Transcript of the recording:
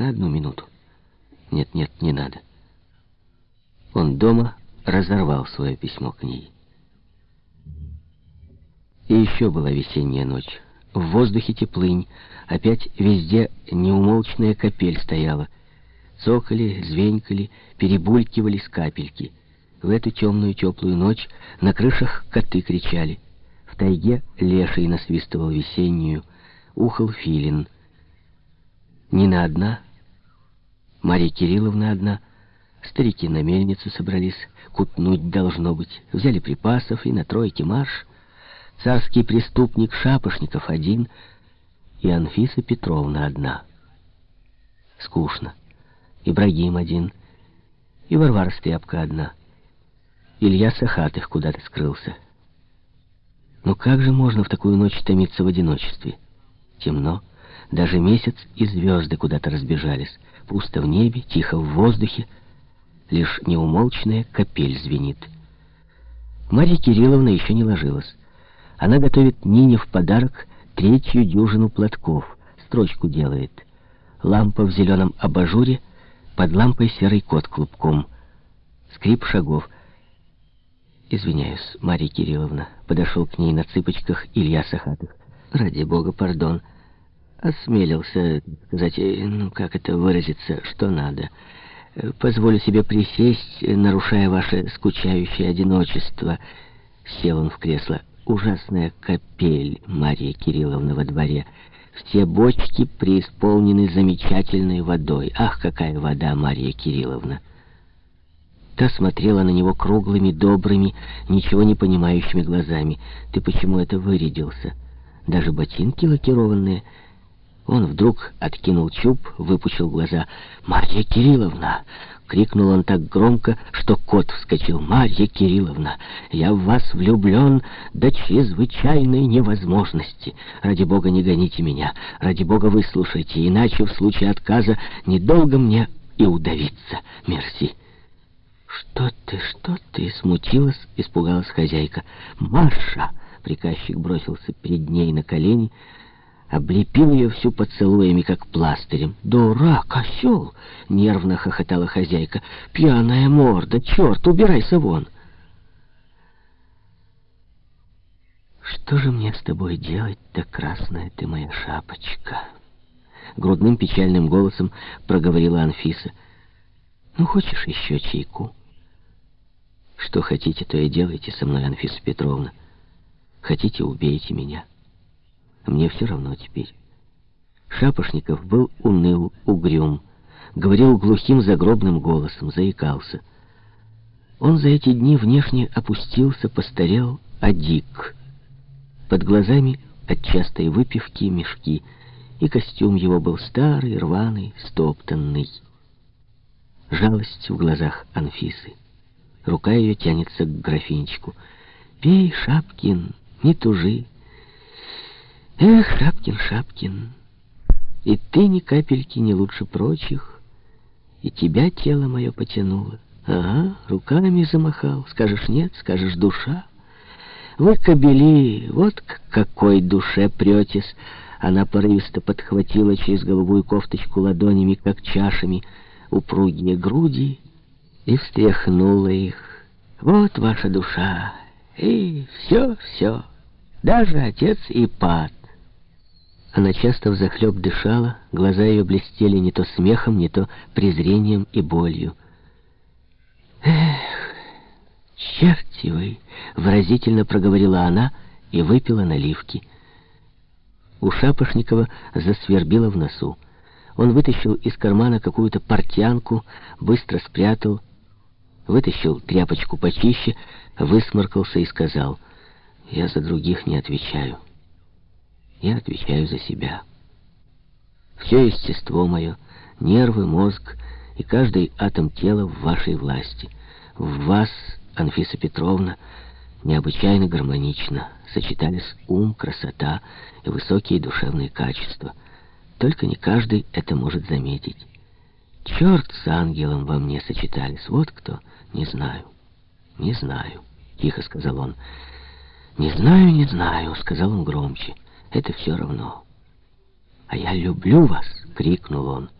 на одну минуту. Нет, нет, не надо. Он дома разорвал свое письмо к ней. И еще была весенняя ночь. В воздухе теплынь, опять везде неумолчная капель стояла. Цокали, звенькали, перебулькивались капельки. В эту темную теплую ночь на крышах коты кричали. В тайге леший насвистывал весеннюю, ухал филин. Нина одна, Марья Кирилловна одна, старики на мельницу собрались, кутнуть должно быть. Взяли припасов и на тройке марш. Царский преступник Шапошников один и Анфиса Петровна одна. Скучно. Ибрагим один, и Варвара Стряпка одна. Илья Сахатых куда-то скрылся. Но как же можно в такую ночь томиться в одиночестве? Темно, даже месяц и звезды куда-то разбежались. Пусто в небе, тихо в воздухе, лишь неумолчная капель звенит. Марья Кирилловна еще не ложилась. Она готовит Нине в подарок третью дюжину платков, строчку делает. Лампа в зеленом абажуре, под лампой серый кот клубком. Скрип шагов. «Извиняюсь, Марья Кирилловна», — подошел к ней на цыпочках Илья Сахатых. «Ради бога, пардон. Осмелился сказать, э, ну, как это выразиться, что надо. Позволю себе присесть, нарушая ваше скучающее одиночество». Сел он в кресло ужасная капель Мария Кирилловна во дворе. Все бочки преисполнены замечательной водой. Ах, какая вода, Мария Кирилловна! Та смотрела на него круглыми, добрыми, ничего не понимающими глазами. Ты почему это вырядился? Даже ботинки лакированные — он вдруг откинул чуб, выпучил глаза. «Марья Кирилловна!» — крикнул он так громко, что кот вскочил. «Марья Кирилловна, я в вас влюблен до чрезвычайной невозможности. Ради бога не гоните меня, ради бога выслушайте, иначе в случае отказа недолго мне и удавиться. Мерси». «Что ты, что ты?» — смутилась, испугалась хозяйка. «Маша!» — приказчик бросился перед ней на колени — облепил ее всю поцелуями, как пластырем. «Дурак, осел!» — нервно хохотала хозяйка. «Пьяная морда! Черт, убирайся вон!» «Что же мне с тобой делать-то, красная ты моя шапочка?» Грудным печальным голосом проговорила Анфиса. «Ну, хочешь еще чайку?» «Что хотите, то и делайте со мной, Анфиса Петровна. Хотите, убейте меня». Мне все равно теперь. Шапошников был уныл, угрюм, говорил глухим загробным голосом, заикался. Он за эти дни внешне опустился, постарел, одик. Под глазами от частой выпивки мешки, и костюм его был старый, рваный, стоптанный. Жалость в глазах Анфисы. Рука ее тянется к графинчику. «Пей, Шапкин, не тужи, Эх, Шапкин, Шапкин, и ты ни капельки не лучше прочих, и тебя тело мое потянуло. Ага, руками замахал, скажешь нет, скажешь душа. Вы, кобели, вот к какой душе претесь. Она порывисто подхватила через головую кофточку ладонями, как чашами, упругие груди и встряхнула их. Вот ваша душа, и все, все, даже отец и пад. Она часто взахлеб дышала, глаза ее блестели не то смехом, не то презрением и болью. «Эх, черти вы!» — выразительно проговорила она и выпила наливки. У Шапошникова засвербило в носу. Он вытащил из кармана какую-то портянку, быстро спрятал, вытащил тряпочку почище, высморкался и сказал, «Я за других не отвечаю». Я отвечаю за себя. Все естество мое, нервы, мозг и каждый атом тела в вашей власти. В вас, Анфиса Петровна, необычайно гармонично сочетались ум, красота и высокие душевные качества. Только не каждый это может заметить. Черт с ангелом во мне сочетались. Вот кто. Не знаю. Не знаю. Тихо сказал он. Не знаю, не знаю, сказал он громче это все равно. «А я люблю вас!» — крикнул он.